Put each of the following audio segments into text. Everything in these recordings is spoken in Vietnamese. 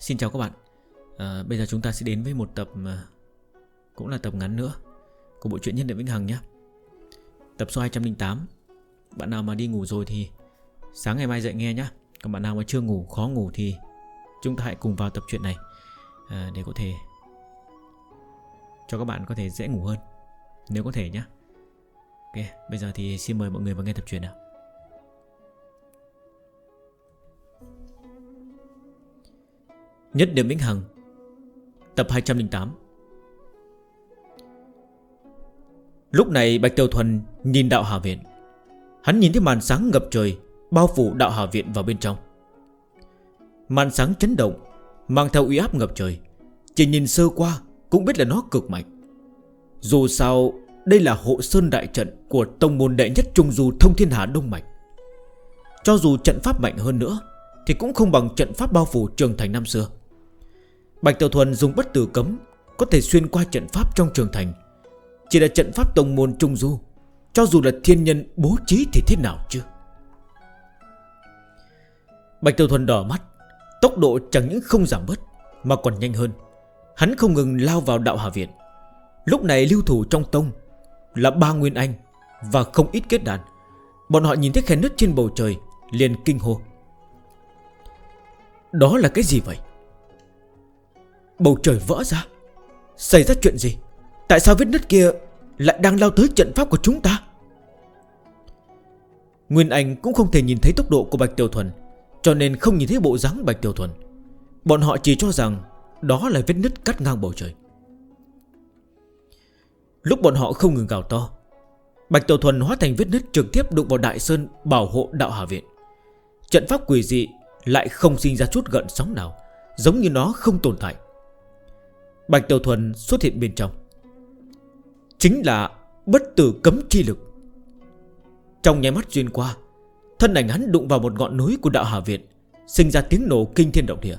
Xin chào các bạn. À, Bây giờ chúng ta sẽ đến với một tập à, Cũng là tập ngắn nữa Của bộ truyện Nhân Đệ Vĩnh Hằng nhé. Tập số 208 Bạn nào mà đi ngủ rồi thì Sáng ngày mai dậy nghe nhé Còn bạn nào mà chưa ngủ, khó ngủ thì Chúng ta hãy cùng vào tập truyện này à, Để có thể Cho các bạn có thể dễ ngủ hơn. Nếu có thể nhé Ok, bây giờ thì xin mời mọi người vào nghe tập truyện nào. Nhất điểm vĩnh hằng, Tập 208 Lúc này Bạch Tiêu Thuần nhìn đạo Hà Viện. Hắn nhìn thấy màn sáng ngập trời Bao phủ đạo Hà Viện vào bên trong. Màn sáng chấn động, Mang theo uy áp ngập trời. Chỉ nhìn sơ qua cũng biết là nó cực mạnh. Dù sao, Đây là hộ sơn đại trận Của tông môn đệ nhất trung du thông thiên hạ đông mạch. Cho dù trận pháp mạnh hơn nữa Thì cũng không bằng trận pháp bao phủ trường thành năm xưa. Bạch Tiểu Thuần dùng bất tử cấm, Có thể xuyên qua trận pháp trong trường thành. Chỉ là trận pháp tông môn trung du, Cho dù là thiên nhân bố trí thì thế nào chứ? Bạch Tiểu Thuần đỏ mắt, Tốc độ chẳng những không giảm bớt, Mà còn nhanh hơn. Hắn không ngừng lao vào đạo Hà Viện. Lúc này lưu thủ trong tông Là ba Nguyên Anh Và không ít kết đàn. Bọn họ nhìn thấy khe nứt trên bầu trời, Liền kinh hô. Đó là cái gì vậy? Bầu trời vỡ ra. Xảy ra chuyện gì? Tại sao vết nứt kia lại đang lao tới trận pháp của chúng ta? Nguyên Anh cũng không thể nhìn thấy tốc độ của Bạch Tiểu Thuần, Cho nên không nhìn thấy bộ dáng Bạch Tiểu Thuần. Bọn họ chỉ cho rằng Đó là vết nứt cắt ngang bầu trời. Lúc bọn họ không ngừng gào to, Bạch Tiểu Thuần hóa thành vết nứt trực tiếp đụng vào Đại Sơn bảo hộ đạo Hà Viện. Trận pháp quỷ dị lại không sinh ra chút gợn sóng nào, Giống như nó không tồn tại. Bạch Tiểu Thuần xuất hiện bên trong. Chính là bất tử cấm chi lực. Trong nháy mắt xuyên qua, Thân ảnh hắn đụng vào một ngọn núi của đạo Hà Viện, Sinh ra tiếng nổ kinh thiên động địa,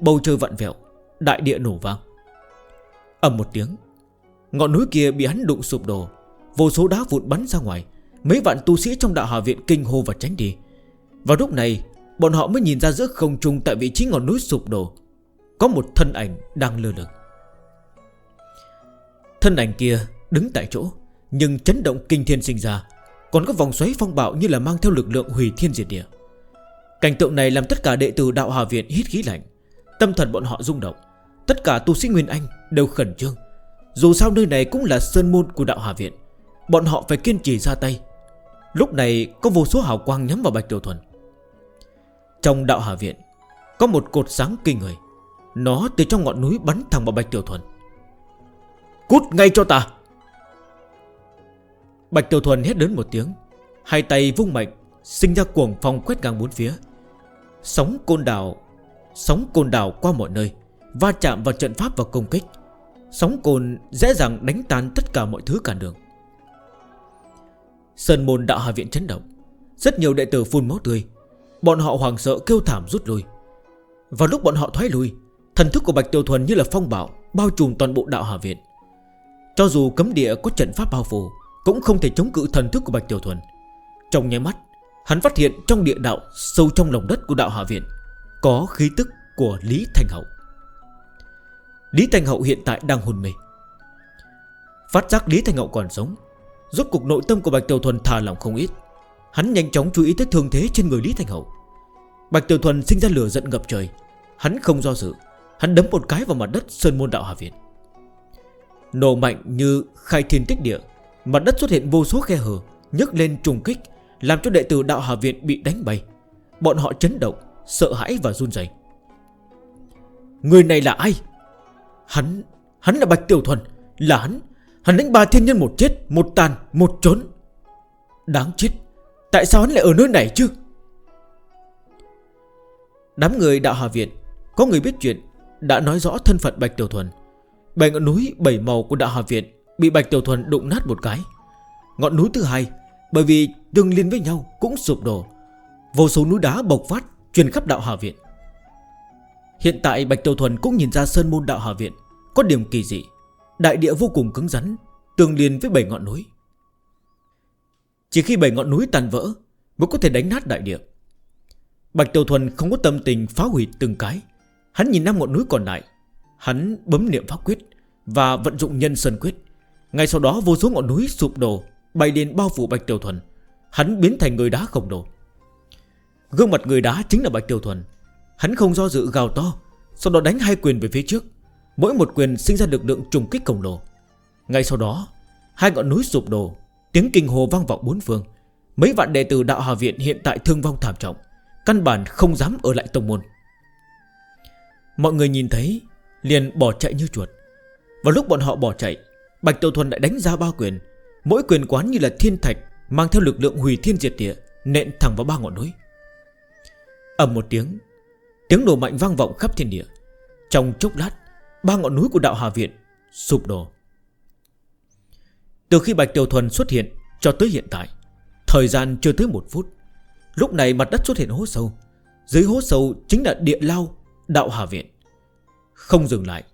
Bầu trời vặn vẹo, Đại địa nổ vang. Ầm một tiếng, Ngọn núi kia bị hắn đụng sụp đổ, Vô số đá vụn bắn ra ngoài, Mấy vạn tu sĩ trong đạo Hà Viện kinh hô và tránh đi. Vào lúc này, Bọn họ mới nhìn ra giữa không trung tại vị trí ngọn núi sụp đổ, Có một thân ảnh đang lơ lửng. Thân ảnh kia đứng tại chỗ, Nhưng chấn động kinh thiên sinh ra, Còn có vòng xoáy phong bạo như là mang theo lực lượng hủy thiên diệt địa. Cảnh tượng này làm tất cả đệ tử đạo hòa Viện hít khí lạnh, Tâm thần bọn họ rung động, Tất cả tu sĩ Nguyên Anh đều khẩn trương. Dù sao nơi này cũng là sơn môn của đạo hòa Viện Bọn họ phải kiên trì ra tay. Lúc này có vô số hào quang nhắm vào Bạch Tiểu Thuần. Trong đạo hòa Viện Có một cột sáng kinh người, Nó từ trong ngọn núi bắn thẳng vào Bạch Tiểu Thuần. Cút ngay cho ta. Bạch Tiểu Thuần hét lớn một tiếng. Hai tay vung mạnh, Sinh ra cuồng phong quét ngang bốn phía. Sóng côn đảo, Sóng côn đảo qua mọi nơi, Va chạm vào trận pháp và công kích. Sóng côn dễ dàng đánh tan tất cả mọi thứ cản đường. Sơn môn đạo hạ viện chấn động. Rất nhiều đệ tử phun máu tươi. Bọn họ hoàng sợ kêu thảm rút lui. Vào lúc bọn họ thoái lui, Thần thức của Bạch Tiểu Thuần như là phong bạo, Bao trùm toàn bộ đạo hạ viện. Cho dù cấm địa có trận pháp bao phủ, Cũng không thể chống cự thần thức của Bạch Tiểu Thuần. Trong nháy mắt, Hắn phát hiện trong địa đạo sâu trong lòng đất của đạo Hạ Viện Có khí tức của Lý Thành Hậu. Lý Thành Hậu hiện tại đang hôn mê. Phát giác Lý Thành Hậu còn sống, Rốt cuộc nội tâm của Bạch Tiểu Thuần thả lòng không ít. Hắn nhanh chóng chú ý tới thương thế trên người Lý Thành Hậu. Bạch Tiểu Thuần sinh ra lửa giận ngập trời. Hắn không do dự, Hắn đấm một cái vào mặt đất Sơn Môn Đạo hạ Viện. Nổ mạnh như khai thiên tích địa Mặt đất xuất hiện vô số khe hở nhấc lên trùng kích Làm cho đệ tử đạo Hà Viện bị đánh bay Bọn họ chấn động, sợ hãi và run rẩy. Người này là ai? Hắn, hắn là Bạch Tiểu Thuần Là hắn, hắn đánh ba thiên nhân một chết Một tàn, một trốn Đáng chết, tại sao hắn lại ở nơi này chứ? Đám người đạo Hà Viện Có người biết chuyện Đã nói rõ thân phận Bạch Tiểu Thuần Bảy ngọn núi, bảy màu của Đạo hòa Viện Bị Bạch Tiểu Thuần đụng nát một cái. Ngọn núi thứ hai, Bởi vì tương liên với nhau cũng sụp đổ. Vô số núi đá bộc phát Truyền khắp Đạo hòa Viện Hiện tại Bạch Tiểu Thuần cũng nhìn ra sơn môn Đạo hòa Viện Có điểm kỳ dị. Đại địa vô cùng cứng rắn, Tương liên với bảy ngọn núi. Chỉ khi bảy ngọn núi tàn vỡ Mới có thể đánh nát đại địa. Bạch Tiểu Thuần không có tâm tình phá hủy từng cái. Hắn nhìn năm ngọn núi còn lại Hắn bấm niệm pháp quyết Và vận dụng nhân sơn quyết. Ngay sau đó vô số ngọn núi sụp đổ, Bay đến bao phủ Bạch Tiểu Thuần. Hắn biến thành người đá khổng đồ Gương mặt người đá chính là Bạch Tiểu Thuần. Hắn không do dự gào to, Sau đó đánh hai quyền về phía trước. Mỗi một quyền sinh ra lực lượng trùng kích khổng lồ. Ngay sau đó, Hai ngọn núi sụp đổ, Tiếng kinh hồ vang vọng bốn phương. Mấy vạn đệ tử đạo Hà Viện hiện tại thương vong thảm trọng, Căn bản không dám ở lại tông môn. Mọi người nhìn thấy Liền bỏ chạy như chuột. Vào lúc bọn họ bỏ chạy, Bạch Tiểu Thuần lại đánh ra ba quyền. Mỗi quyền quán như là thiên thạch, Mang theo lực lượng hủy thiên diệt địa, Nện thẳng vào ba ngọn núi. Ầm một tiếng Tiếng nổ mạnh vang vọng khắp thiên địa. Trong chốc lát, Ba ngọn núi của đạo Hà Viện Sụp đổ. Từ khi Bạch Tiểu Thuần xuất hiện Cho tới hiện tại, Thời gian chưa tới một phút, Lúc này mặt đất xuất hiện hố sâu. Dưới hố sâu chính là địa lao Đạo Hà Viện. Không dừng lại.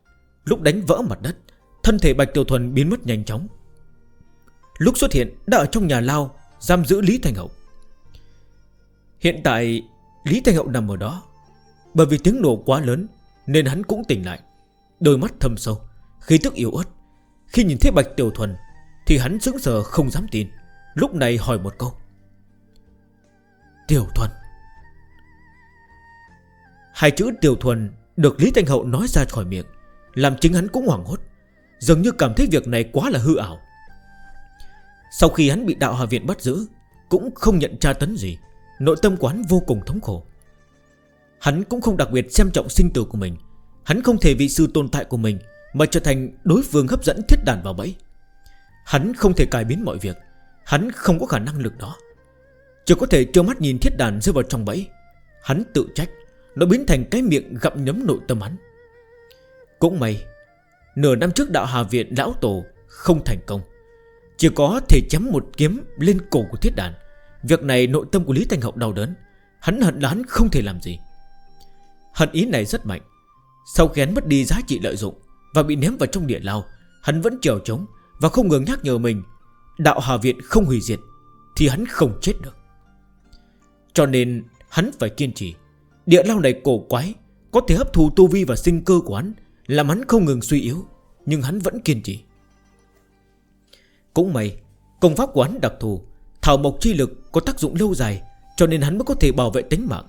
Lúc đánh vỡ mặt đất, Thân thể Bạch Tiểu Thuần biến mất nhanh chóng. Lúc xuất hiện, đã ở trong nhà lao, Giam giữ Lý Thành Hậu. Hiện tại, Lý Thành Hậu nằm ở đó. Bởi vì tiếng nổ quá lớn, Nên hắn cũng tỉnh lại. Đôi mắt thâm sâu Khi tức yếu ớt. Khi nhìn thấy Bạch Tiểu Thuần, Thì hắn sững sờ không dám tin. Lúc này hỏi một câu. Tiểu Thuần? Hai chữ Tiểu Thuần được Lý Thanh Hậu nói ra khỏi miệng, Làm chính hắn cũng hoảng hốt. Dường như cảm thấy việc này quá là hư ảo. Sau khi hắn bị đạo hòa viện bắt giữ, Cũng không nhận tra tấn gì, Nội tâm quán vô cùng thống khổ. Hắn cũng không đặc biệt xem trọng sinh tử của mình. Hắn không thể vì sư tồn tại của mình Mà trở thành đối phương hấp dẫn thiết đàn vào bẫy. Hắn không thể cải biến mọi việc. Hắn không có khả năng lực đó. Chỉ có thể trơ mắt nhìn thiết đàn rơi vào trong bẫy. Hắn tự trách. Nó biến thành cái miệng gặm nhấm nội tâm hắn. Cũng may, Nửa năm trước đạo Hà Viện lão tổ Không thành công. Chỉ có thể chém một kiếm lên cổ của thiết đàn. Việc này nội tâm của Lý Thanh Hậu đau đớn. Hắn hận là hắn không thể làm gì. Hận ý này rất mạnh. Sau khi mất đi giá trị lợi dụng Và bị ném vào trong địa lao, Hắn vẫn trèo trống Và không ngừng nhắc nhở mình Đạo Hà Viện không hủy diệt Thì hắn không chết được. Cho nên hắn phải kiên trì. Địa lao này cổ quái, Có thể hấp thụ tu vi và sinh cơ của hắn, Làm hắn không ngừng suy yếu, Nhưng hắn vẫn kiên trì. Cũng may, Công pháp của hắn đặc thù, Thảo mộc chi lực có tác dụng lâu dài, Cho nên hắn mới có thể bảo vệ tính mạng.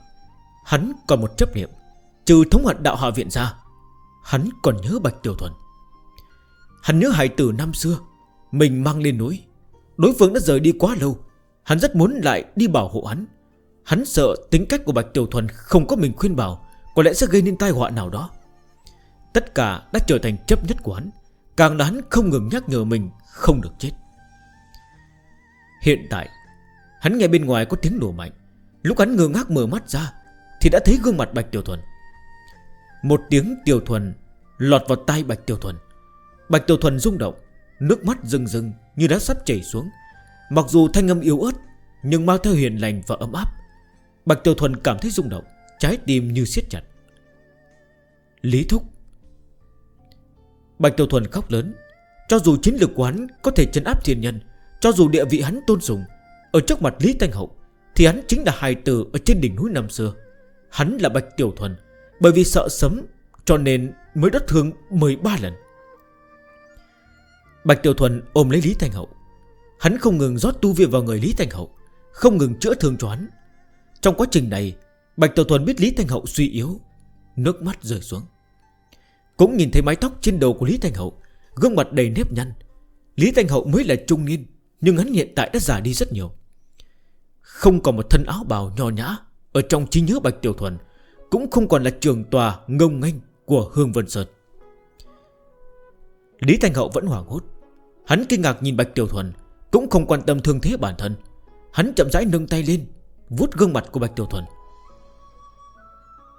Hắn còn một chấp niệm, Trừ thống hận đạo hạ viện ra, Hắn còn nhớ Bạch Tiểu Thuần. Hắn nhớ hải tử năm xưa, Mình mang lên núi, Đối phương đã rời đi quá lâu, Hắn rất muốn lại đi bảo hộ hắn. Hắn sợ tính cách của Bạch Tiểu Thuần không có mình khuyên bảo, Có lẽ sẽ gây nên tai họa nào đó. Tất cả đã trở thành chấp nhất của hắn, Càng là hắn không ngừng nhắc nhở mình Không được chết. Hiện tại, Hắn nghe bên ngoài có tiếng nổ mạnh. Lúc hắn ngơ ngác mở mắt ra, Thì đã thấy gương mặt Bạch Tiểu Thuần. Một tiếng Tiểu Thuần Lọt vào tay Bạch Tiểu Thuần. Bạch Tiểu Thuần rung động, Nước mắt rừng rừng như đã sắp chảy xuống. Mặc dù thanh âm yếu ớt, Nhưng mang theo hiền lành và ấm áp Bạch Tiểu Thuần cảm thấy rung động, Trái tim như siết chặt. Lý Thúc. Bạch Tiểu Thuần khóc lớn. Cho dù chiến của hắn có thể chấn áp thiên nhân, Cho dù địa vị hắn tôn sùng, Ở trước mặt Lý Thanh Hậu, Thì hắn chính là hài tử ở trên đỉnh núi năm xưa. Hắn là Bạch Tiểu Thuần, Bởi vì sợ sấm, Cho nên mới đốt thương 13 lần. Bạch Tiểu Thuần ôm lấy Lý Thanh Hậu. Hắn không ngừng rót tu vi vào người Lý Thanh Hậu, Không ngừng chữa thương cho hắn. Trong quá trình này, Bạch Tiểu Thuần biết Lý Thanh Hậu suy yếu, Nước mắt rơi xuống. Cũng nhìn thấy mái tóc trên đầu của Lý Thanh Hậu, Gương mặt đầy nếp nhăn. Lý Thanh Hậu mới là trung niên, Nhưng hắn hiện tại đã già đi rất nhiều. Không còn một thân áo bào nho nhã Ở trong trí nhớ Bạch Tiểu Thuần, Cũng không còn là trường tòa ngông nghênh Của Hương Vân Sơn. Lý Thanh Hậu vẫn hoảng hốt. Hắn kinh ngạc nhìn Bạch Tiểu Thuần, Cũng không quan tâm thương thế bản thân. Hắn chậm rãi nâng tay lên Vút gương mặt của Bạch Tiểu Thuần.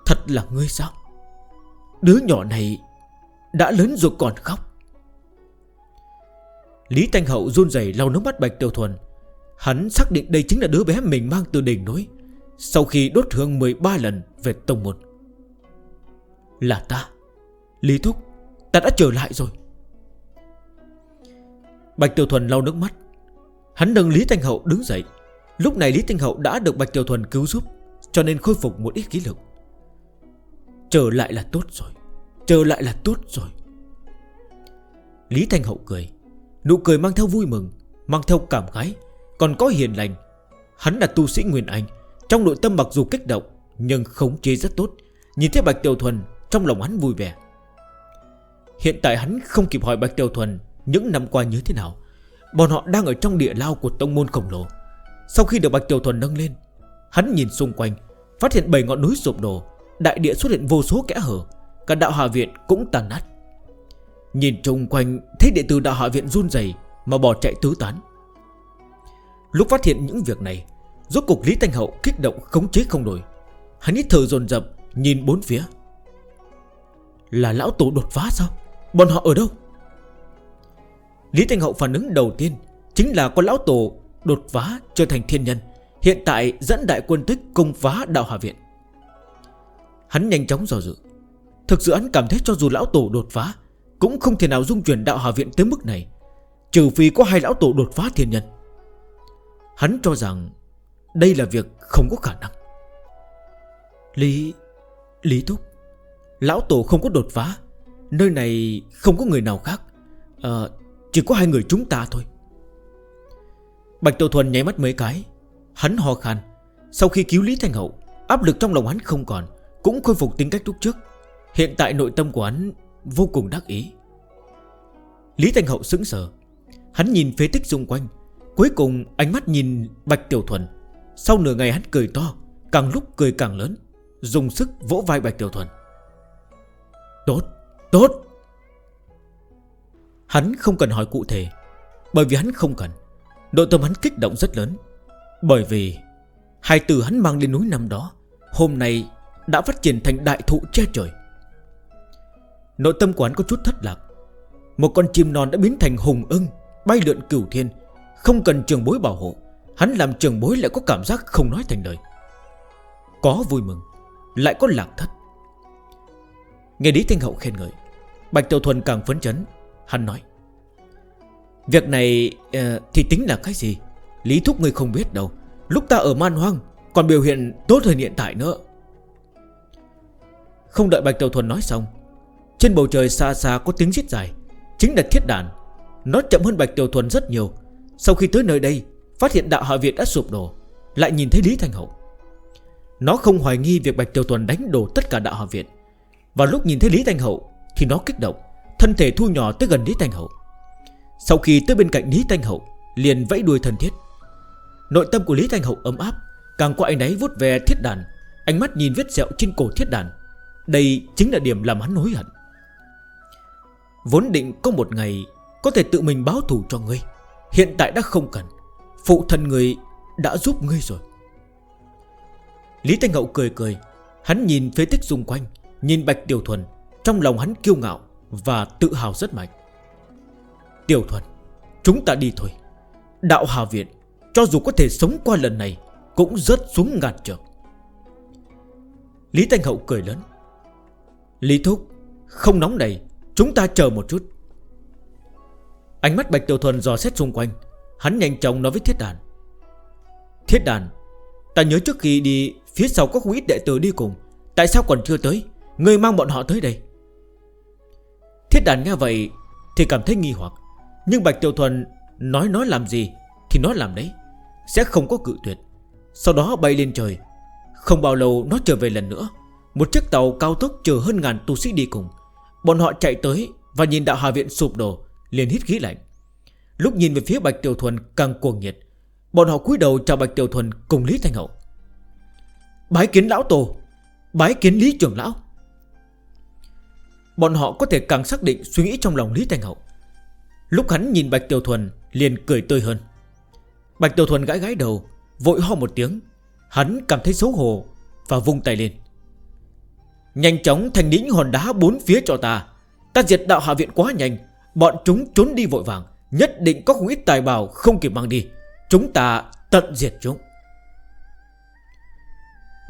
Thật là ngươi sao? Đứa nhỏ này Đã lớn rồi còn khóc. Lý Thanh Hậu run rẩy lau nước mắt Bạch Tiểu Thuần. Hắn xác định đây chính là đứa bé mình mang từ đỉnh núi, Sau khi đốt hương 13 lần về Tông một Là ta, Lý Thúc, Ta đã trở lại rồi. Bạch Tiểu Thuần lau nước mắt. Hắn nâng Lý Thanh Hậu đứng dậy. Lúc này Lý Tinh Hậu đã được Bạch Tiểu Thuần cứu giúp, Cho nên khôi phục một ít ký lực. Trở lại là tốt rồi, Trở lại là tốt rồi. Lý Thanh Hậu cười, Nụ cười mang theo vui mừng, Mang theo cảm khái, Còn có hiền lành. Hắn là tu sĩ Nguyên Anh, Trong nội tâm mặc dù kích động, Nhưng khống chế rất tốt. Nhìn thấy Bạch Tiểu Thuần, Trong lòng hắn vui vẻ. Hiện tại hắn không kịp hỏi Bạch Tiểu Thuần Những năm qua như thế nào. Bọn họ đang ở trong địa lao của tông môn khổng lồ. Sau khi được Bạch Tiểu Thuần nâng lên, Hắn nhìn xung quanh, Phát hiện 7 ngọn núi sụp đổ, Đại địa xuất hiện vô số kẽ hở, Cả đạo hạ viện cũng tàn nát. Nhìn chung quanh thế đệ tử đạo hạ viện run dày Mà bỏ chạy tứ tán. Lúc phát hiện những việc này, Rốt cục Lý Thanh Hậu kích động khống chế không nổi. Hắn hít thở dồn dập, Nhìn bốn phía. Là lão tổ đột phá sao? Bọn họ ở đâu? Lý Thanh Hậu phản ứng đầu tiên Chính là con lão tổ đột phá trở thành thiên nhân Hiện tại dẫn đại quân tích công phá đạo Hà Viện. Hắn nhanh chóng dò dự. Thực sự hắn cảm thấy cho dù lão tổ đột phá Cũng không thể nào dung chuyển đạo Hà Viện tới mức này Trừ phi có hai lão tổ đột phá thiên nhân. Hắn cho rằng Đây là việc không có khả năng. Lý Lý Thúc Lão tổ không có đột phá Nơi này không có người nào khác à, Chỉ có hai người chúng ta thôi. Bạch Tiểu Thuần nháy mắt mấy cái. Hắn ho khan. Sau khi cứu Lý Thành Hậu Áp lực trong lòng hắn không còn Cũng khôi phục tính cách lúc trước. Hiện tại nội tâm của hắn vô cùng đắc ý. Lý Thành Hậu sững sờ. Hắn nhìn phế tích xung quanh. Cuối cùng ánh mắt nhìn Bạch Tiểu Thuần. Sau nửa ngày hắn cười to Càng lúc cười càng lớn Dùng sức vỗ vai Bạch Tiểu Thuần. Tốt, tốt. Hắn không cần hỏi cụ thể Bởi vì hắn không cần. Đội tâm hắn kích động rất lớn. Bởi vì, Hai từ hắn mang lên núi năm đó, Hôm nay đã phát triển thành đại thụ che trời. Nội tâm quán có chút thất lạc. Một con chim non đã biến thành hùng ưng, Bay lượn cửu thiên, Không cần trường bối bảo hộ. Hắn làm trường bối lại có cảm giác không nói thành đời Có vui mừng, Lại có lạc thất. Nghe Lý Thanh Hậu khen ngợi, Bạch Tiểu Thuần càng phấn chấn. Hắn nói Việc này uh, thì tính là cái gì? Lý Thúc ngươi không biết đâu. Lúc ta ở man hoang Còn biểu hiện tốt hơn hiện tại nữa. Không đợi Bạch Tiểu Thuần nói xong Trên bầu trời xa xa có tiếng giết dài. Chính là thiết đàn. Nó chậm hơn Bạch Tiểu Thuần rất nhiều. Sau khi tới nơi đây Phát hiện đạo hạ Việt đã sụp đổ Lại nhìn thấy Lý Thành Hậu. Nó không hoài nghi việc Bạch Tiểu Thuần đánh đổ tất cả đạo hạ Việt. Và lúc nhìn thấy Lý Thành Hậu Thì nó kích động. Thân thể thu nhỏ tới gần Lý Thành Hậu. Sau khi tới bên cạnh Lý Thanh Hậu, Liền vẫy đuôi thân thiết. Nội tâm của Lý Thanh Hậu ấm áp, Càng qua anh ấy vút về thiết đàn, Ánh mắt nhìn vết sẹo trên cổ thiết đàn. Đây chính là điểm làm hắn hối hận. Vốn định có một ngày Có thể tự mình báo thủ cho ngươi, Hiện tại đã không cần. Phụ thân người đã giúp ngươi rồi. Lý Thanh Hậu cười cười, Hắn nhìn phế tích xung quanh, Nhìn Bạch Tiểu Thuần, Trong lòng hắn kiêu ngạo Và tự hào rất mạnh. Tiểu thuần, Chúng ta đi thôi. Đạo Hà Viện, Cho dù có thể sống qua lần này, Cũng rớt xuống ngàn trượng. Lý Thanh Hậu cười lớn. Lý Thúc, Không nóng này, Chúng ta chờ một chút. Ánh mắt Bạch Tiểu Thuần dò xét xung quanh, Hắn nhanh chóng nói với Thiết Đàn. Thiết Đàn, Ta nhớ trước khi đi, Phía sau có không ít đệ tử đi cùng, Tại sao còn chưa tới? Người mang bọn họ tới đây. Thiết Đàn nghe vậy Thì cảm thấy nghi hoặc. Nhưng Bạch Tiểu Thuần nói nói làm gì Thì nó làm đấy, Sẽ không có cự tuyệt. Sau đó bay lên trời. Không bao lâu nó trở về lần nữa. Một chiếc tàu cao tốc chở hơn ngàn tu sĩ đi cùng. Bọn họ chạy tới Và nhìn đạo Hà Viện sụp đổ, liền hít khí lạnh. Lúc nhìn về phía Bạch Tiểu Thuần càng cuồng nhiệt, Bọn họ cúi đầu chào Bạch Tiểu Thuần cùng Lý Thanh Hậu. Bái kiến lão tổ, Bái kiến Lý trưởng lão. Bọn họ có thể càng xác định suy nghĩ trong lòng Lý Thanh Hậu. Lúc hắn nhìn Bạch Tiểu Thuần, liền cười tươi hơn. Bạch Tiểu Thuần gãi gãi đầu, Vội ho một tiếng. Hắn cảm thấy xấu hổ Và vung tay lên. Nhanh chóng thành lĩnh hòn đá bốn phía cho ta. Ta diệt đạo hạ viện quá nhanh, Bọn chúng trốn đi vội vàng. Nhất định có không ít tài bào không kịp mang đi. Chúng ta tận diệt chúng.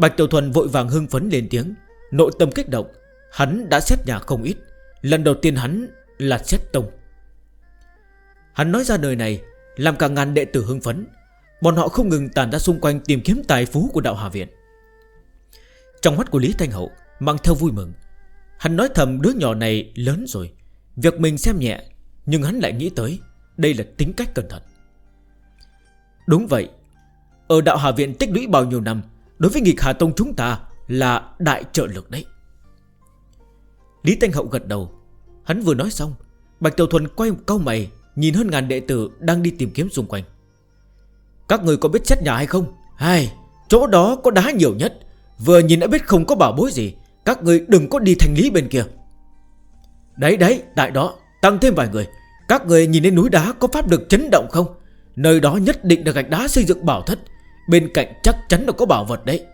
Bạch Tiểu Thuần vội vàng hưng phấn lên tiếng. Nội tâm kích động, Hắn đã xét nhà không ít. Lần đầu tiên hắn là xét tông. Hắn nói ra đời này, Làm cả ngàn đệ tử hưng phấn. Bọn họ không ngừng tàn ra xung quanh tìm kiếm tài phú của đạo Hà Viện. Trong mắt của Lý Thanh Hậu Mang theo vui mừng. Hắn nói thầm đứa nhỏ này lớn rồi, Việc mình xem nhẹ, Nhưng hắn lại nghĩ tới Đây là tính cách cẩn thận. Đúng vậy, Ở đạo Hà Viện tích lũy bao nhiêu năm, Đối với nghịch Hà Tông chúng ta Là đại trợ lực đấy. Lý Thanh Hậu gật đầu. Hắn vừa nói xong, Bạch Tiểu Thuần quay câu mày Nhìn hơn ngàn đệ tử đang đi tìm kiếm xung quanh. Các người có biết xét nhà hay không? Hay, Chỗ đó có đá nhiều nhất. Vừa nhìn đã biết không có bảo bối gì. Các người đừng có đi thành lý bên kia. Đấy đấy, Tại đó, Tăng thêm vài người. Các người nhìn lên núi đá có pháp được chấn động không? Nơi đó nhất định là gạch đá xây dựng bảo thất. Bên cạnh chắc chắn là có bảo vật đấy.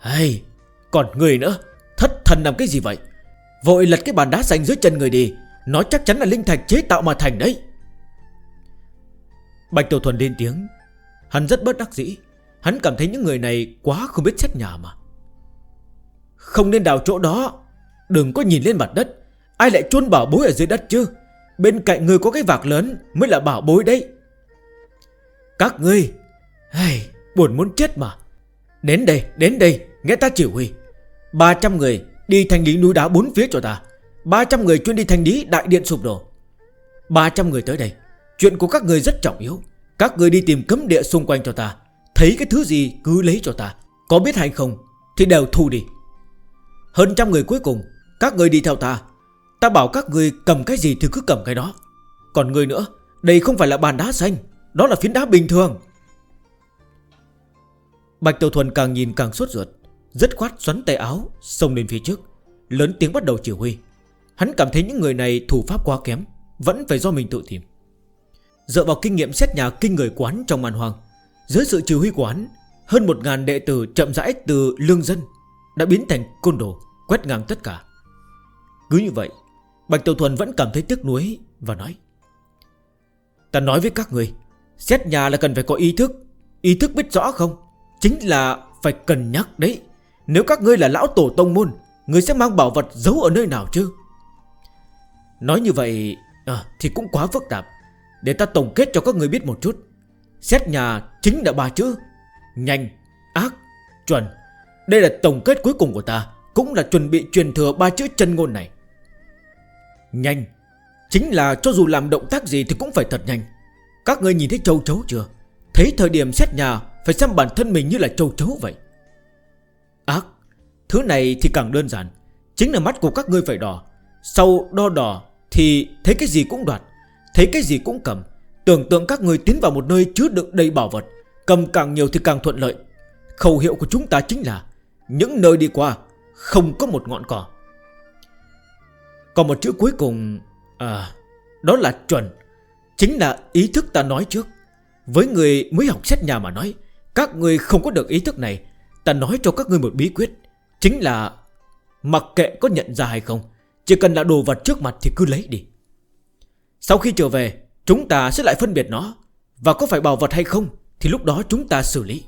Hay, Còn người nữa. Thất thần làm cái gì vậy? Vội lật cái bàn đá xanh dưới chân người đi. Nó chắc chắn là linh thạch chế tạo mà thành đấy. Bạch Tiểu Thuần lên tiếng. Hắn rất bất đắc dĩ. Hắn cảm thấy những người này quá không biết xét nhà mà. Không nên đào chỗ đó. Đừng có nhìn lên mặt đất. Ai lại chôn bảo bối ở dưới đất chứ? Bên cạnh người có cái vạc lớn Mới là bảo bối đấy. Các ngươi hay, Buồn muốn chết mà. Đến đây, đến đây, nghe ta chỉ huy. 300 người đi thành lý núi đá bốn phía cho ta. 300 người chuyên đi thanh lý, đại điện sụp đổ. 300 người tới đây. Chuyện của các người rất trọng yếu. Các người đi tìm cấm địa xung quanh cho ta. Thấy cái thứ gì cứ lấy cho ta. Có biết hay không thì đều thu đi. Hơn trăm người cuối cùng, Các người đi theo ta. Ta bảo các người cầm cái gì thì cứ cầm cái đó. Còn người nữa, Đây không phải là bàn đá xanh, Đó là phiến đá bình thường. Bạch Tiểu Thuần càng nhìn càng suốt ruột Rất khoát xoắn tay áo, Xông lên phía trước, Lớn tiếng bắt đầu chỉ huy. Hắn cảm thấy những người này thủ pháp quá kém, Vẫn phải do mình tự tìm. Dựa vào kinh nghiệm xét nhà kinh người quán trong màn hoàng, Dưới sự chỉ huy quán Hơn 1.000 đệ tử chậm rãi từ lương dân Đã biến thành côn đồ, Quét ngang tất cả. Cứ như vậy, Bạch Tiểu Thuần vẫn cảm thấy tiếc nuối Và nói, Ta nói với các người, Xét nhà là cần phải có ý thức. Ý thức biết rõ không? Chính là phải cần nhắc đấy. Nếu các ngươi là lão tổ tông môn người sẽ mang bảo vật giấu ở nơi nào chứ? Nói như vậy à, thì cũng quá phức tạp. Để ta tổng kết cho các người biết một chút. Xét nhà chính là ba chữ. Nhanh, ác, chuẩn. Đây là tổng kết cuối cùng của ta. Cũng là chuẩn bị truyền thừa ba chữ chân ngôn này. Nhanh Chính là cho dù làm động tác gì thì cũng phải thật nhanh. Các người nhìn thấy châu chấu chưa? Thấy thời điểm xét nhà Phải xem bản thân mình như là châu chấu vậy. Ác Thứ này thì càng đơn giản. Chính là mắt của các ngươi phải đỏ. Sau đo đỏ thì thấy cái gì cũng đoạt, Thấy cái gì cũng cầm. Tưởng tượng các người tiến vào một nơi chứa đựng đầy bảo vật, Cầm càng nhiều thì càng thuận lợi. Khẩu hiệu của chúng ta chính là, Những nơi đi qua, Không có một ngọn cỏ. Còn một chữ cuối cùng À Đó là chuẩn. Chính là ý thức ta nói trước. Với người mới học xét nhà mà nói, Các người không có được ý thức này, Ta nói cho các người một bí quyết. Chính là Mặc kệ có nhận ra hay không. Chỉ cần là đồ vật trước mặt thì cứ lấy đi. Sau khi trở về, Chúng ta sẽ lại phân biệt nó. Và có phải bảo vật hay không, Thì lúc đó chúng ta xử lý.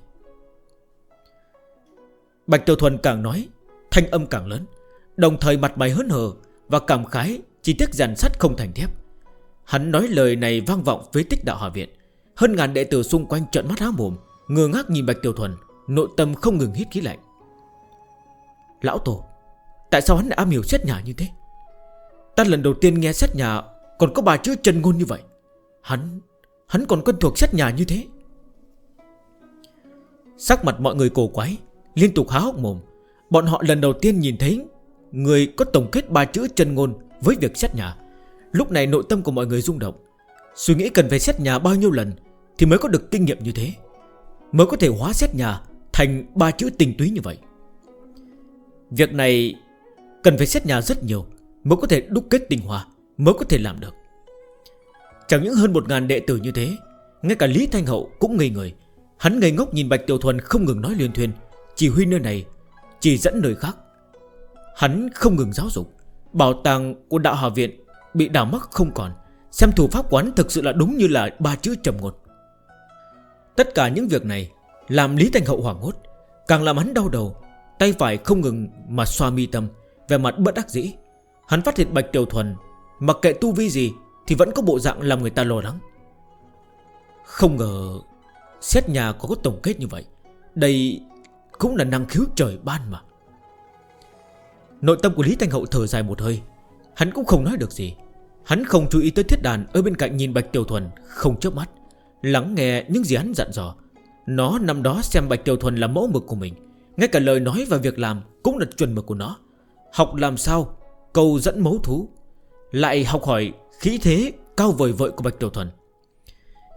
Bạch Tiểu Thuần càng nói, Thanh âm càng lớn, Đồng thời mặt mày hớn hở Và cảm khái chi tiết giàn sắt không thành thép. Hắn nói lời này vang vọng với tích đạo hòa viện. Hơn ngàn đệ tử xung quanh trận mắt há mồm Ngừa ngác nhìn Bạch Tiểu Thuần, Nội tâm không ngừng hít khí lạnh. Lão Tổ, Tại sao hắn lại am hiểu xét nhà như thế? Ta lần đầu tiên nghe xét nhà, Còn có bà chữ chân Ngôn như vậy. Hắn Hắn còn quen thuộc xét nhà như thế. Sắc mặt mọi người cổ quái, Liên tục há hốc mồm. Bọn họ lần đầu tiên nhìn thấy Người có tổng kết ba chữ chân Ngôn Với việc xét nhà. Lúc này nội tâm của mọi người rung động. Suy nghĩ cần phải xét nhà bao nhiêu lần Thì mới có được kinh nghiệm như thế? Mới có thể hóa xét nhà Thành ba chữ tình túy như vậy? Việc này Cần phải xét nhà rất nhiều. Mới có thể đúc kết tinh hoa, Mới có thể làm được. Chẳng những hơn 1.000 đệ tử như thế, Ngay cả Lý Thanh Hậu cũng ngây người. Hắn ngây ngốc nhìn Bạch Tiểu Thuần không ngừng nói liên thuyền Chỉ huy nơi này, Chỉ dẫn nơi khác. Hắn không ngừng giáo dục, Bảo tàng của đạo hòa viện Bị đào mắc không còn, Xem thủ pháp quán thực sự là đúng như là ba chữ trầm ngột Tất cả những việc này Làm Lý Thanh Hậu hoảng hốt, Càng làm hắn đau đầu, Tay phải không ngừng mà xoa mi tâm Về mặt bất đắc dĩ. Hắn phát hiện Bạch Tiểu Thuần, Mặc kệ tu vi gì Thì vẫn có bộ dạng làm người ta lo lắng. Không ngờ, Xét nhà có có tổng kết như vậy, Đây cũng là năng khiếu trời ban mà. Nội tâm của Lý Thanh Hậu thở dài một hơi, Hắn cũng không nói được gì. Hắn không chú ý tới thiết đàn Ở bên cạnh nhìn Bạch Tiểu Thuần không chớp mắt, Lắng nghe những gì hắn dặn dò. Nó năm đó xem Bạch Tiểu Thuần là mẫu mực của mình, Ngay cả lời nói và việc làm Cũng là chuẩn mực của nó. Học làm sao câu dẫn mấu thú. Lại học hỏi khí thế cao vời vợi của Bạch Tiểu Thuần.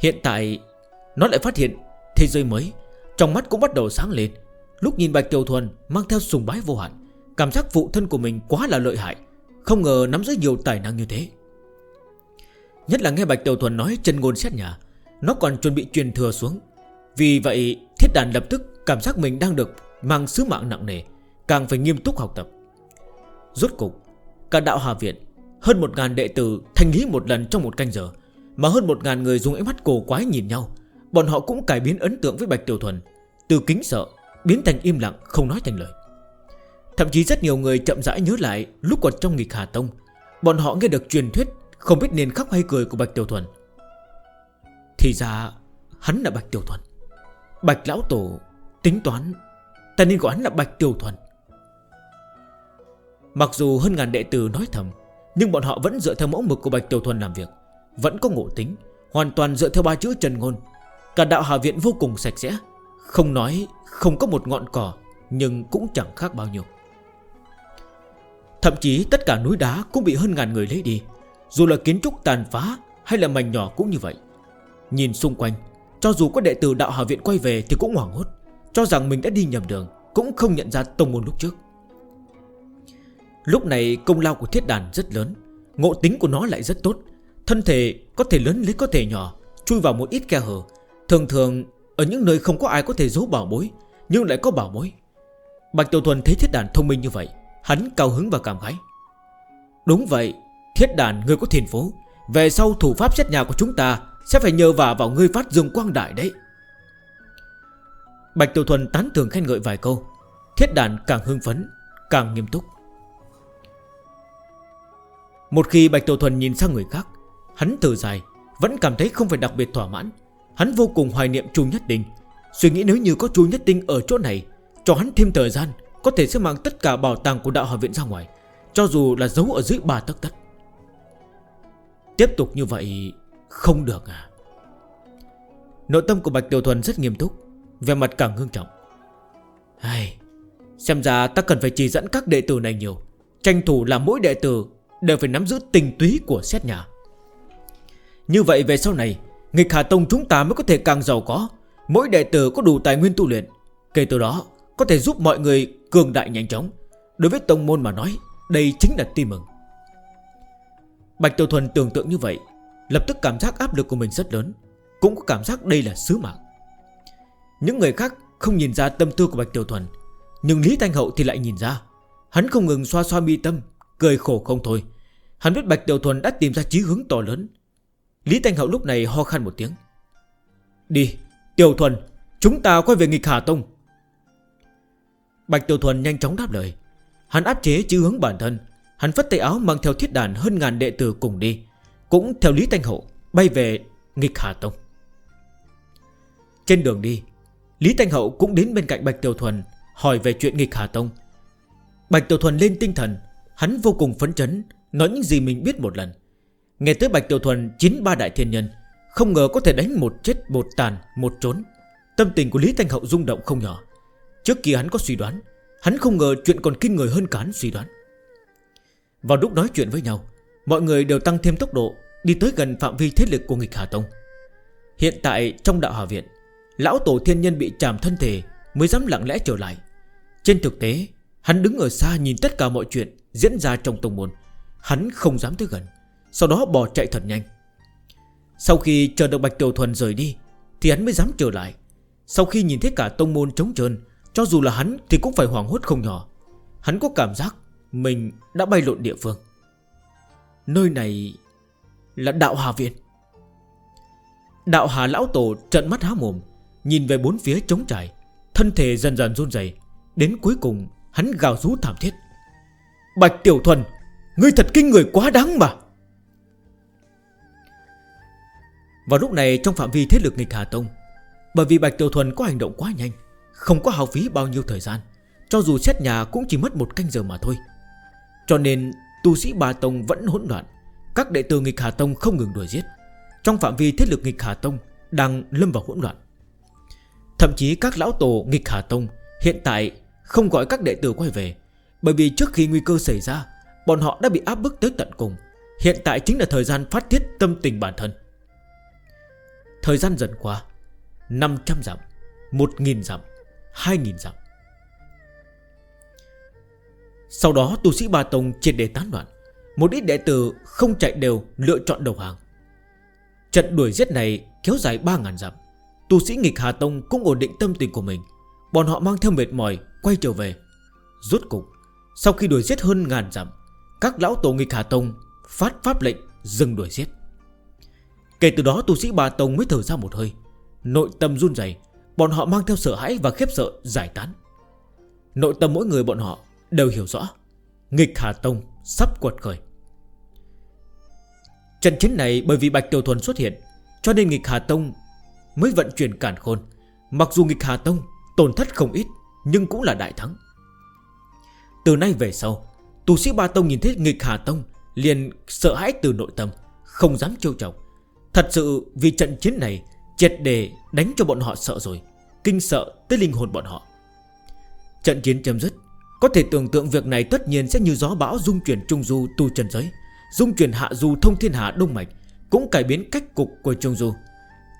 Hiện tại, Nó lại phát hiện thế giới mới. Trong mắt cũng bắt đầu sáng lên. Lúc nhìn Bạch Tiểu Thuần mang theo sùng bái vô hạn, Cảm giác phụ thân của mình quá là lợi hại. Không ngờ nắm giữ nhiều tài năng như thế. Nhất là nghe Bạch Tiểu Thuần nói chân ngôn xét nhà, Nó còn chuẩn bị truyền thừa xuống. Vì vậy, thiết đàn lập tức cảm giác mình đang được Mang sứ mạng nặng nề, Càng phải nghiêm túc học tập. Rốt cục Cả đạo Hà Viện, Hơn 1.000 đệ tử thành lý một lần trong một canh giờ, Mà hơn 1.000 người dùng ánh mắt cổ quái nhìn nhau. Bọn họ cũng cải biến ấn tượng với Bạch Tiểu Thuần, Từ kính sợ Biến thành im lặng, không nói thành lời. Thậm chí rất nhiều người chậm rãi nhớ lại Lúc còn trong nghịch Hà Tông, Bọn họ nghe được truyền thuyết, Không biết nên khóc hay cười của Bạch Tiểu Thuần. Thì ra, hắn là Bạch Tiểu Thuần. Bạch Lão Tổ Tính toán, Ta nên gọi hắn là Bạch Tiểu Thuần. Mặc dù hơn ngàn đệ tử nói thầm, Nhưng bọn họ vẫn dựa theo mẫu mực của Bạch Tiểu Thuần làm việc, Vẫn có ngộ tính, Hoàn toàn dựa theo ba chữ Trần Ngôn. Cả đạo Hà Viện vô cùng sạch sẽ, Không nói không có một ngọn cỏ, Nhưng cũng chẳng khác bao nhiêu. Thậm chí tất cả núi đá cũng bị hơn ngàn người lấy đi, Dù là kiến trúc tàn phá Hay là mảnh nhỏ cũng như vậy. Nhìn xung quanh, Cho dù có đệ tử đạo Hà Viện quay về thì cũng hoảng hốt, Cho rằng mình đã đi nhầm đường, Cũng không nhận ra tông môn lúc trước. Lúc này công lao của thiết đàn rất lớn, Ngộ tính của nó lại rất tốt. Thân thể có thể lớn lấy có thể nhỏ, Chui vào một ít khe hở. Thường thường, ở những nơi không có ai có thể giấu bảo bối, Nhưng lại có bảo bối. Bạch Tiểu Thuần thấy thiết đàn thông minh như vậy, Hắn cao hứng và cảm khái. Đúng vậy, Thiết đàn người có thiền phố, Về sau thủ pháp xét nhà của chúng ta Sẽ phải nhờ vả vào ngươi phát dương quang đại đấy. Bạch Tiểu Thuần tán thường khen ngợi vài câu, Thiết đàn càng hưng phấn, Càng nghiêm túc. Một khi Bạch tổ Thuần nhìn sang người khác Hắn thở dài Vẫn cảm thấy không phải đặc biệt thỏa mãn. Hắn vô cùng hoài niệm Chu Nhất Tinh. Suy nghĩ nếu như có Chu Nhất Tinh ở chỗ này Cho hắn thêm thời gian Có thể sẽ mang tất cả bảo tàng của đạo hòa viện ra ngoài Cho dù là giấu ở dưới bà tất tất Tiếp tục như vậy Không được à? Nội tâm của Bạch Tiểu Thuần rất nghiêm túc Về mặt càng ngưng trọng. Ai, Xem ra ta cần phải chỉ dẫn các đệ tử này nhiều Tranh thủ là mỗi đệ tử Đều phải nắm giữ tình túy của xét nhà. Như vậy về sau này, Nghịch Hà Tông chúng ta mới có thể càng giàu có. Mỗi đệ tử có đủ tài nguyên tu luyện. Kể từ đó, có thể giúp mọi người cường đại nhanh chóng. Đối với tông môn mà nói, Đây chính là tin mừng. Bạch Tiểu Thuần tưởng tượng như vậy, Lập tức cảm giác áp lực của mình rất lớn. Cũng có cảm giác đây là sứ mạng. Những người khác không nhìn ra tâm tư của Bạch Tiểu Thuần, Nhưng Lý Thanh Hậu thì lại nhìn ra. Hắn không ngừng xoa xoa mi tâm Cười khổ không thôi. Hắn biết Bạch Tiểu Thuần đã tìm ra chí hướng to lớn. Lý Thanh Hậu lúc này ho khăn một tiếng. Đi, Tiểu Thuần, Chúng ta quay về nghịch Hà Tông. Bạch Tiểu Thuần nhanh chóng đáp lời. Hắn áp chế chí hướng bản thân. Hắn phất tay áo mang theo thiết đàn hơn ngàn đệ tử cùng đi. Cũng theo Lý Thanh Hậu Bay về nghịch Hà Tông. Trên đường đi, Lý Thanh Hậu cũng đến bên cạnh Bạch Tiểu Thuần Hỏi về chuyện nghịch Hà Tông. Bạch Tiểu Thuần lên tinh thần Hắn vô cùng phấn chấn, Nói những gì mình biết một lần. Nghe tới Bạch Tiểu Thuần chín ba đại thiên nhân, Không ngờ có thể đánh một chết, một tàn, một trốn. Tâm tình của Lý Thanh Hậu rung động không nhỏ. Trước kia hắn có suy đoán, Hắn không ngờ chuyện còn kinh người hơn cả suy đoán. Vào lúc nói chuyện với nhau, Mọi người đều tăng thêm tốc độ, Đi tới gần phạm vi thế lực của nghịch Hà Tông. Hiện tại trong đạo hòa Viện, Lão Tổ Thiên Nhân bị chàm thân thể Mới dám lặng lẽ trở lại. Trên thực tế, Hắn đứng ở xa nhìn tất cả mọi chuyện diễn ra trong tông môn. Hắn không dám tới gần, Sau đó bỏ chạy thật nhanh. Sau khi chờ được Bạch Tiểu Thuần rời đi, Thì hắn mới dám trở lại. Sau khi nhìn thấy cả tông môn trống trơn, Cho dù là hắn thì cũng phải hoảng hốt không nhỏ. Hắn có cảm giác Mình đã bay lộn địa phương. Nơi này Là đạo Hà Viện. Đạo Hà Lão Tổ trận mắt há mồm, Nhìn về bốn phía trống trải, Thân thể dần dần run dày Đến cuối cùng, hắn gào rú thảm thiết. Bạch Tiểu Thuần, Ngươi thật kinh người quá đáng mà. Vào lúc này trong phạm vi thế lực nghịch Hà Tông, Bởi vì Bạch Tiểu Thuần có hành động quá nhanh, Không có hào phí bao nhiêu thời gian, Cho dù xét nhà cũng chỉ mất một canh giờ mà thôi. Cho nên tu sĩ ba Tông vẫn hỗn loạn, Các đệ tử nghịch Hà Tông không ngừng đuổi giết. Trong phạm vi thế lực nghịch Hà Tông Đang lâm vào hỗn loạn. Thậm chí các lão tổ nghịch Hà Tông Hiện tại không gọi các đệ tử quay về bởi vì trước khi nguy cơ xảy ra, Bọn họ đã bị áp bức tới tận cùng. Hiện tại chính là thời gian phát tiết tâm tình bản thân. Thời gian dần qua 500 dặm 1.000 dặm 2.000 dặm. Sau đó, tu sĩ Ba Tông triệt đề tán loạn. Một ít đệ tử không chạy đều lựa chọn đầu hàng. Trận đuổi giết này kéo dài 3.000 dặm. Tu sĩ nghịch Hà Tông cũng ổn định tâm tình của mình. Bọn họ mang theo mệt mỏi Quay trở về. Rốt cục sau khi đuổi giết hơn ngàn dặm, Các lão tổ nghịch Hà Tông Phát pháp lệnh dừng đuổi giết. Kể từ đó, tu sĩ Bà Tông mới thở ra một hơi. Nội tâm run dày Bọn họ mang theo sợ hãi và khiếp sợ giải tán. Nội tâm mỗi người bọn họ Đều hiểu rõ, Nghịch Hà Tông sắp quật khởi. Trận chiến này bởi vì Bạch Tiểu Thuần xuất hiện, Cho nên nghịch Hà Tông Mới vận chuyển cản khôn. Mặc dù nghịch Hà Tông tổn thất không ít, Nhưng cũng là đại thắng. Từ nay về sau Tù sĩ Ba Tông nhìn thấy nghịch Hà Tông, Liền sợ hãi từ nội tâm, Không dám trêu trọng. Thật sự, vì trận chiến này, Triệt đề đánh cho bọn họ sợ rồi, Kinh sợ tới linh hồn bọn họ. Trận chiến chấm dứt, Có thể tưởng tượng việc này tất nhiên sẽ như gió bão Dung chuyển trung du tu trần giới Dung chuyển hạ du thông thiên hạ đông mạch, Cũng cải biến cách cục của trung du.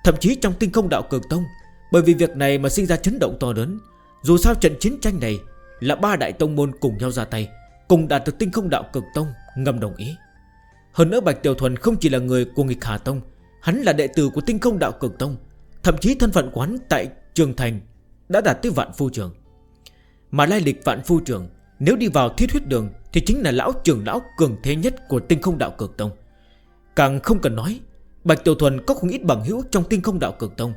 Thậm chí trong tinh không đạo cực tông, Bởi vì việc này mà sinh ra chấn động to lớn, Dù sao trận chiến tranh này là ba đại tông môn cùng nhau ra tay, Cùng đạt được tinh không đạo cực tông, Ngầm đồng ý. Hơn nữa Bạch Tiểu Thuần không chỉ là người của nghịch Hà Tông, Hắn là đệ tử của tinh không đạo cực tông, Thậm chí thân phận quán tại Trường Thành Đã đạt tới vạn phu trường. Mà lai lịch vạn phu trường, Nếu đi vào thiết huyết đường Thì chính là lão trưởng lão cường thế nhất Của tinh không đạo cực tông. Càng không cần nói, Bạch Tiểu Thuần có không ít bằng hữu trong tinh không đạo cực tông.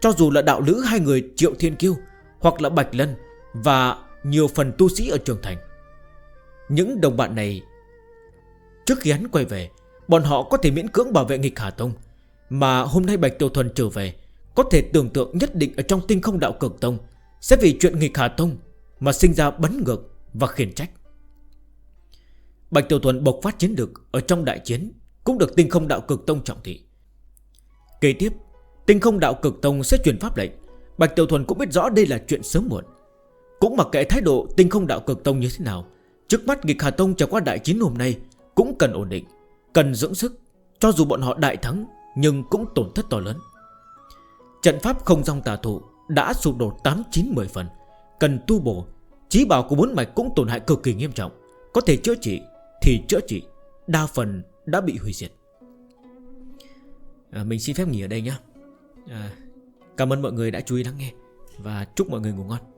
Cho dù là đạo lữ hai người Triệu Thiên Kiêu Hoặc là Bạch Lân Và nhiều phần tu sĩ ở trường thành. Những đồng bạn này, Trước khi hắn quay về, Bọn họ có thể miễn cưỡng bảo vệ nghịch Hà Tông, Mà hôm nay Bạch Tiểu Thuần trở về, Có thể tưởng tượng nhất định ở trong tinh không đạo cực Tông Sẽ vì chuyện nghịch Hà Tông Mà sinh ra bấn ngược và khiển trách. Bạch Tiểu Thuần bộc phát chiến lược Ở trong đại chiến Cũng được tinh không đạo cực Tông trọng thị. Kế tiếp, Tinh không đạo cực Tông sẽ truyền pháp lệnh. Bạch Tiểu Thuần cũng biết rõ đây là chuyện sớm muộn. Cũng mặc kệ thái độ tinh không đạo cực tông như thế nào Trước mắt nghịch Hà Tông trải qua đại chiến hôm nay Cũng cần ổn định Cần dưỡng sức. Cho dù bọn họ đại thắng Nhưng cũng tổn thất to lớn. Trận pháp không dòng tà thụ Đã sụp đổ 8-9-10 phần Cần tu bổ Chí bảo của bốn mạch cũng tổn hại cực kỳ nghiêm trọng. Có thể chữa trị Thì chữa trị Đa phần đã bị hủy diệt. À, Mình xin phép nghỉ ở đây nhé à, Cảm ơn mọi người đã chú ý lắng nghe Và chúc mọi người ngủ ngon.